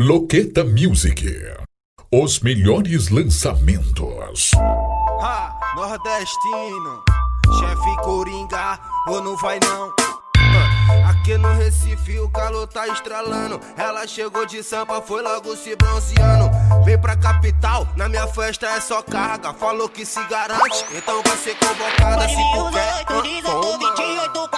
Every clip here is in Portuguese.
Loqueta Music. Os melhores lançamentos. Ah, nordestino, chefe Coringa, ou não vai não. Aqui no Recife o calor tá estralando. Ela chegou de Sampa, foi logo se bronzeando. Vem pra capital, na minha festa é só carga. Falou que se garante, então vai ser convocada se tu quer. 18,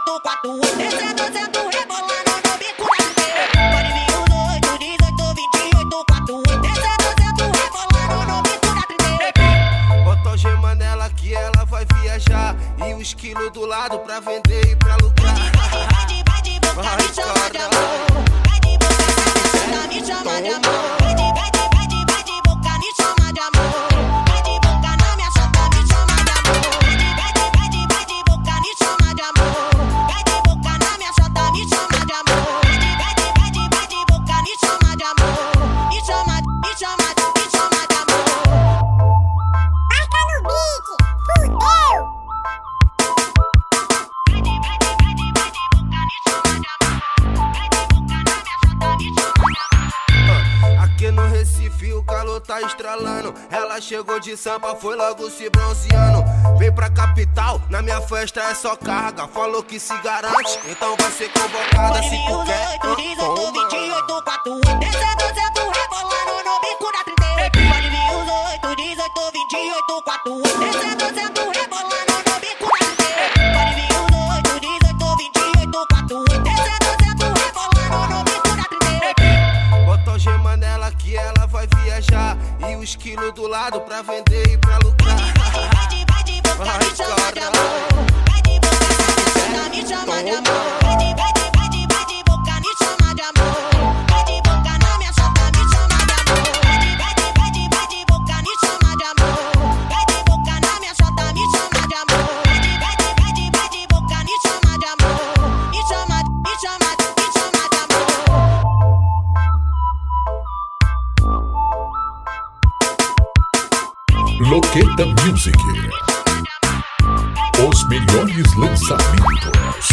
18, 28, 48, 200 rebolando no bico da 38. Pode vir os 8, 18, 28, 48, 200 rebolando no bico da 38. Bota gema nela que ela vai viajar. E os quilos do lado pra vender e pra lucrar. Vai de, vai de boca, me chama de amor. Vai nesse fio, o calor tá estralando. Ela chegou de samba, foi logo se bronzeando. Vem pra capital, na minha festa é só carga. Falou que se garante, então vai ser convocada se tu quer. Tu rebolando no bico da 38. 18, 28, 4, 8, 12, nela que ela vai viajar. E os quilos do lado pra vender e pra lucrar. Vai de, vai de boca, me chama de amor. Vai de boca, me chama de amor. Loqueta Music. Os melhores lançamentos.